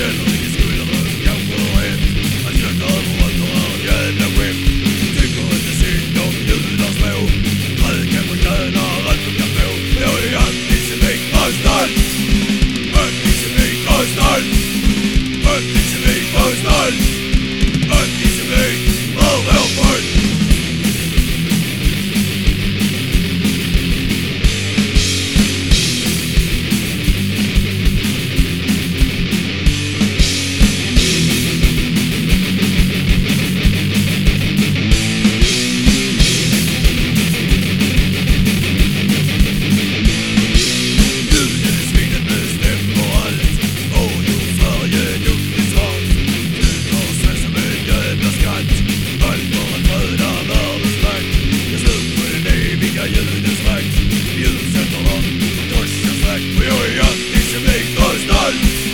eternally. Wolf